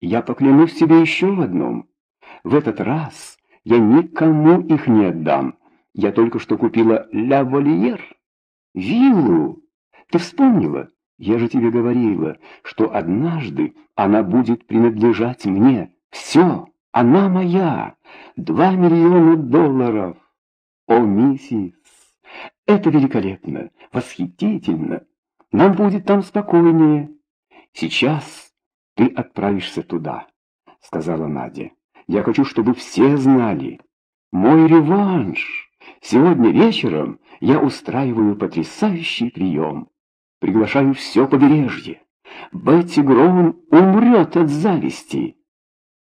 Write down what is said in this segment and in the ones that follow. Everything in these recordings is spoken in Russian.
Я поклянусь себе еще в одном. В этот раз я никому их не отдам. Я только что купила «Ля Вольер». Виллу. Ты вспомнила? Я же тебе говорила, что однажды она будет принадлежать мне. Все, она моя. Два миллиона долларов. О, миссис, это великолепно, восхитительно. Нам будет там спокойнее. Сейчас ты отправишься туда, сказала Надя. Я хочу, чтобы все знали. Мой реванш. Сегодня вечером я устраиваю потрясающий прием. Приглашаю все побережье. Бетти Гроун умрет от зависти.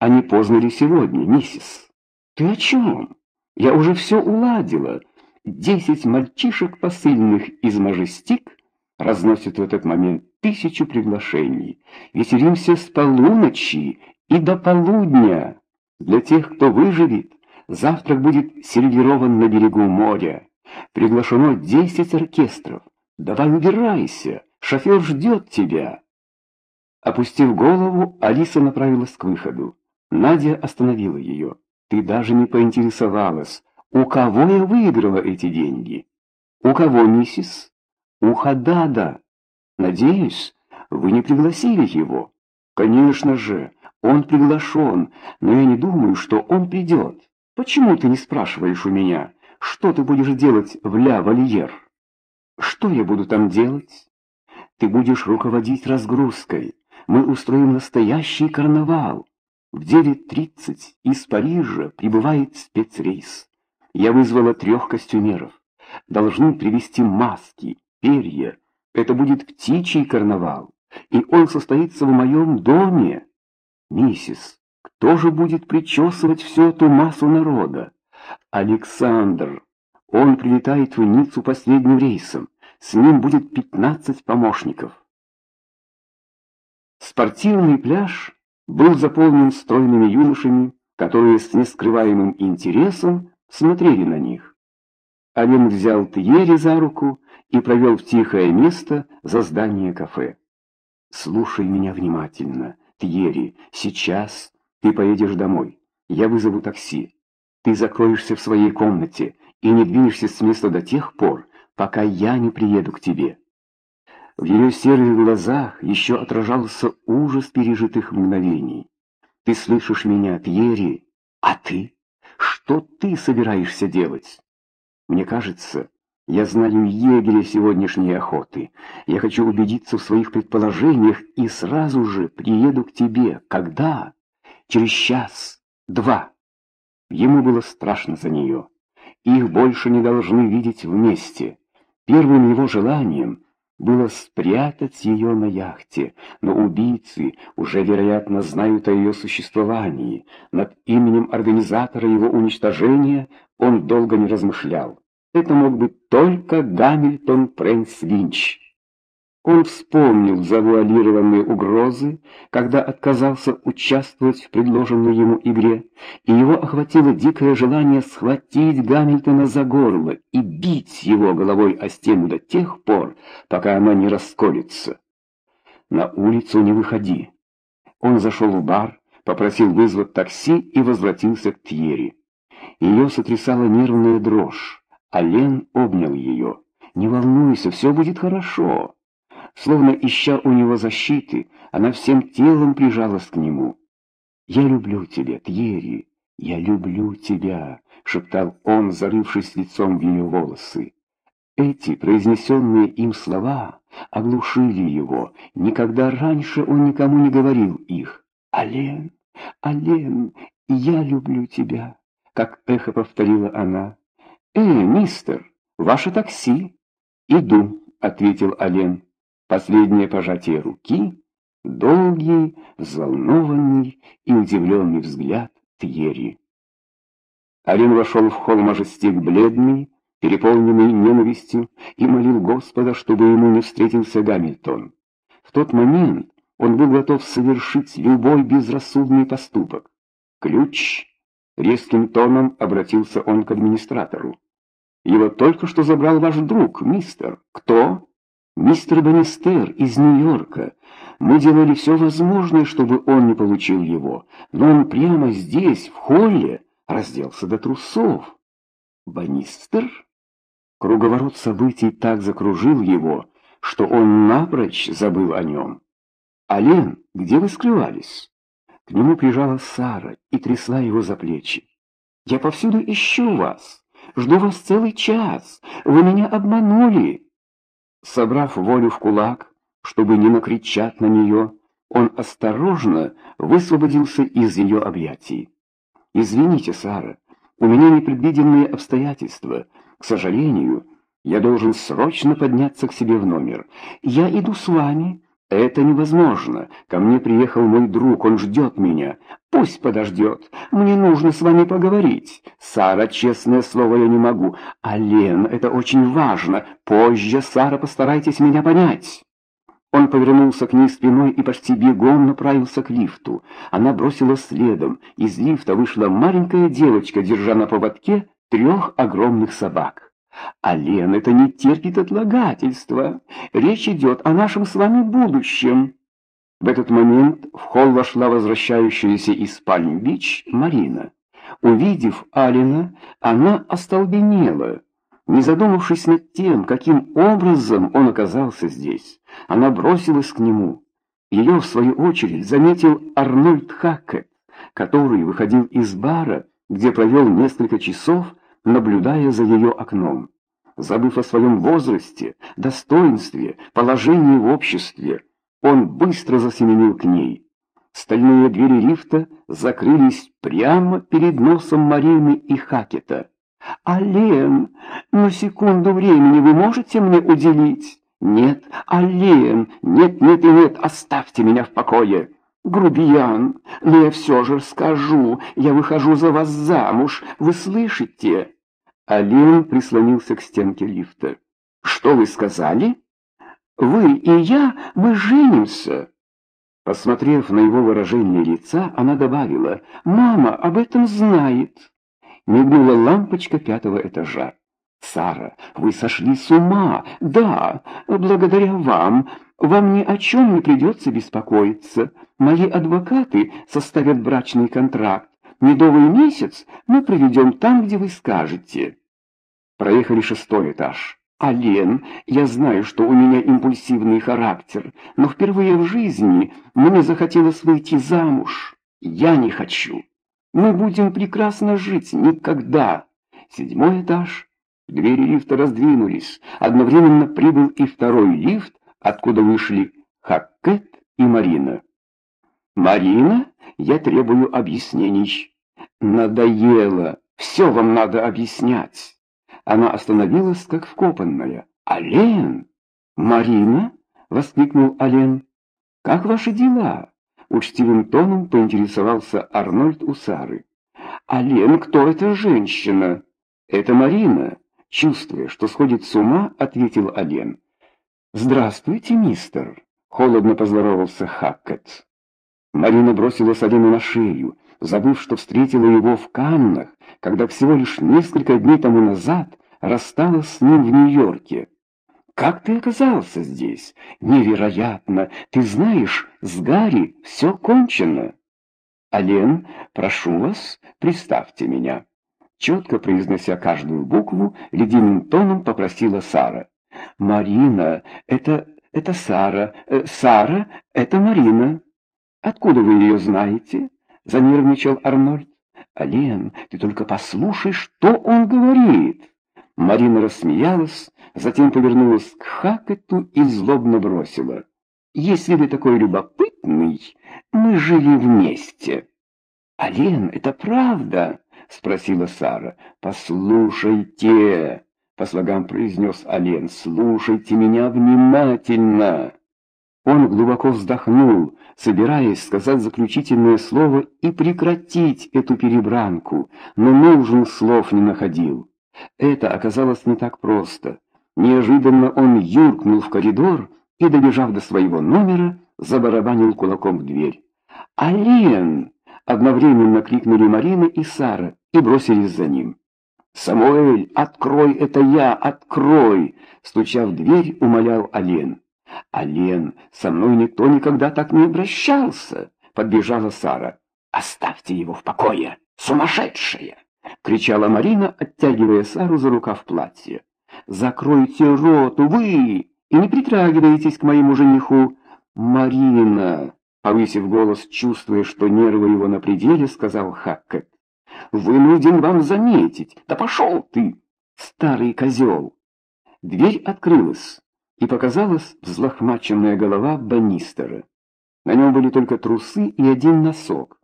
А не поздно ли сегодня, миссис? Ты о чем? Я уже все уладила. Десять мальчишек посыльных из Мажестик разносят в этот момент тысячу приглашений. Веселимся с полуночи и до полудня. Для тех, кто выживет, завтрак будет сервирован на берегу моря. Приглашено десять оркестров. Давай убирайся, шофер ждет тебя. Опустив голову, Алиса направилась к выходу. Надя остановила ее. Ты даже не поинтересовалась, у кого я выиграла эти деньги? У кого, миссис? У Хадада. Надеюсь, вы не пригласили его? Конечно же, он приглашен, но я не думаю, что он придет. Почему ты не спрашиваешь у меня, что ты будешь делать в Ля-Вальер? Что я буду там делать? Ты будешь руководить разгрузкой. Мы устроим настоящий карнавал. В 9.30 из Парижа прибывает спецрейс. Я вызвала трех костюмеров. Должны привезти маски, перья. Это будет птичий карнавал. И он состоится в моем доме. Миссис, кто же будет причесывать всю эту массу народа? Александр. Он прилетает в Ниццу последним рейсом. С ним будет 15 помощников. Спортивный пляж был заполнен стройными юношами, которые с нескрываемым интересом смотрели на них. Ален взял Тьери за руку и провел в тихое место за здание кафе. «Слушай меня внимательно, Тьери, сейчас ты поедешь домой. Я вызову такси. Ты закроешься в своей комнате и не двинешься с места до тех пор, пока я не приеду к тебе». В ее серых глазах еще отражался ужас пережитых мгновений. «Ты слышишь меня, Тьери? А ты? Что ты собираешься делать?» «Мне кажется, я знаю егеря сегодняшней охоты. Я хочу убедиться в своих предположениях и сразу же приеду к тебе. Когда? Через час, два». Ему было страшно за нее. Их больше не должны видеть вместе. Первым его желанием было спрятать ее на яхте, но убийцы уже, вероятно, знают о ее существовании. Над именем организатора его уничтожения он долго не размышлял. Это мог быть только Гамильтон Прэнс Линч. Он вспомнил завуалированные угрозы, когда отказался участвовать в предложенной ему игре, и его охватило дикое желание схватить Гамильтона за горло и бить его головой о стену до тех пор, пока она не расколется. На улицу не выходи. Он зашел в бар, попросил вызвать такси и возвратился к Тьере. Ее сотрясала нервная дрожь, а Лен обнял ее. «Не волнуйся, все будет хорошо». Словно ища у него защиты, она всем телом прижалась к нему. «Я люблю тебя, Тьерри, я люблю тебя», — шептал он, зарывшись лицом в ее волосы. Эти произнесенные им слова оглушили его. Никогда раньше он никому не говорил их. «Ален, Ален, я люблю тебя», — как эхо повторила она. «Эй, мистер, ваше такси!» «Иду», — ответил Ален. Последнее пожатие руки, долгий, взволнованный и удивленный взгляд Тьерри. Ален вошел в холл Мажестик бледный, переполненный ненавистью, и молил Господа, чтобы ему не встретился Гамильтон. В тот момент он был готов совершить любой безрассудный поступок. «Ключ!» — резким тоном обратился он к администратору. «Его только что забрал ваш друг, мистер. Кто?» Мистер Банистер из Нью-Йорка. Мы делали все возможное, чтобы он не получил его, но он прямо здесь, в холле, разделся до трусов. Банистер? Круговорот событий так закружил его, что он напрочь забыл о нем. «Ален, где вы скрывались?» К нему прижала Сара и трясла его за плечи. «Я повсюду ищу вас. Жду вас целый час. Вы меня обманули». Собрав волю в кулак, чтобы не накричать на нее, он осторожно высвободился из ее объятий. «Извините, Сара, у меня непредвиденные обстоятельства. К сожалению, я должен срочно подняться к себе в номер. Я иду с вами». «Это невозможно. Ко мне приехал мой друг, он ждет меня. Пусть подождет. Мне нужно с вами поговорить. Сара, честное слово, я не могу. А Лен, это очень важно. Позже, Сара, постарайтесь меня понять». Он повернулся к ней спиной и почти бегом направился к лифту. Она бросила следом. Из лифта вышла маленькая девочка, держа на поводке трех огромных собак. А Лен это не терпит отлагательства. Речь идет о нашем с вами будущем. В этот момент в холл вошла возвращающаяся из Пальм-Бич Марина. Увидев Алина, она остолбенела. Не задумавшись над тем, каким образом он оказался здесь, она бросилась к нему. Ее, в свою очередь, заметил Арнольд Хаккет, который выходил из бара, где провел несколько часов, наблюдая за ее окном. Забыв о своем возрасте, достоинстве, положении в обществе, он быстро засеменил к ней. Стальные двери лифта закрылись прямо перед носом Марины и Хакета. «Ален, на секунду времени вы можете мне уделить?» «Нет, Ален, нет, нет и нет, оставьте меня в покое!» «Грубиян, но я все же скажу, я выхожу за вас замуж, вы слышите?» Алин прислонился к стенке лифта. «Что вы сказали?» «Вы и я, мы женимся!» Посмотрев на его выражение лица, она добавила, «Мама об этом знает!» Мигнула лампочка пятого этажа. «Сара, вы сошли с ума! Да, благодаря вам! Вам ни о чем не придется беспокоиться. Мои адвокаты составят брачный контракт. Медовый месяц мы проведем там, где вы скажете. Проехали шестой этаж. Ален, я знаю, что у меня импульсивный характер, но впервые в жизни мне захотелось выйти замуж. Я не хочу. Мы будем прекрасно жить никогда. Седьмой этаж. Двери лифта раздвинулись. Одновременно прибыл и второй лифт, откуда вышли Хаккет и Марина. «Марина, я требую объяснений». «Надоело. Все вам надо объяснять». Она остановилась, как вкопанная. «Ален! Марина?» — воскликнул Ален. «Как ваши дела?» — учтивым тоном поинтересовался Арнольд у Сары. «Ален, кто эта женщина?» «Это Марина», — чувствуя, что сходит с ума, ответил Ален. «Здравствуйте, мистер», — холодно поздоровался Хаккет. Марина бросилась Алену на шею, забыв, что встретила его в Каннах, когда всего лишь несколько дней тому назад рассталась с ним в Нью-Йорке. «Как ты оказался здесь? Невероятно! Ты знаешь, с Гарри все кончено!» «Ален, прошу вас, представьте меня!» Четко произнося каждую букву, ледяным тоном попросила Сара. «Марина, это... это Сара. Э, Сара, это Марина». «Откуда вы ее знаете?» — занервничал Арнольд. «Ален, ты только послушай, что он говорит!» Марина рассмеялась, затем повернулась к Хакету и злобно бросила. «Если ты такой любопытный, мы жили вместе». «Ален, это правда?» — спросила Сара. «Послушайте!» — по слогам произнес Ален. «Слушайте меня внимательно!» Он глубоко вздохнул, собираясь сказать заключительное слово и прекратить эту перебранку, но нужных слов не находил. Это оказалось не так просто. Неожиданно он юркнул в коридор и, добежав до своего номера, забарабанил кулаком в дверь. «Ален!» — одновременно крикнули Марина и Сара и бросились за ним. «Самуэль, открой, это я, открой!» Стуча в дверь, умолял Ален. «Ален, со мной никто никогда так не обращался!» Подбежала Сара. «Оставьте его в покое! Сумасшедшая!» Кричала Марина, оттягивая Сару за рукав платья. «Закройте рот, вы! И не притрагивайтесь к моему жениху!» «Марина!» Повысив голос, чувствуя, что нервы его на пределе, сказал Хаккет. Вынужден вам заметить. Да пошел ты, старый козел. Дверь открылась, и показалась взлохмаченная голова Баннистера. На нем были только трусы и один носок.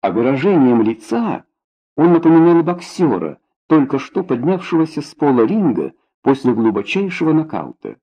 А выражением лица он напоминал боксера, только что поднявшегося с пола ринга после глубочайшего нокаута.